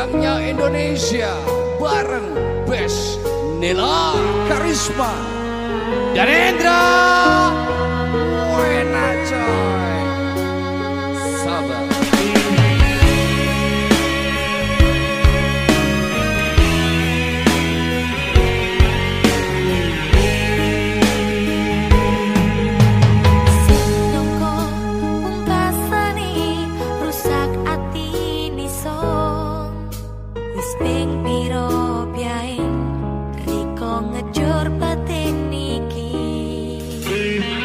Terangnya Indonesia bareng Best Nila Karisma. Dan Endra believe.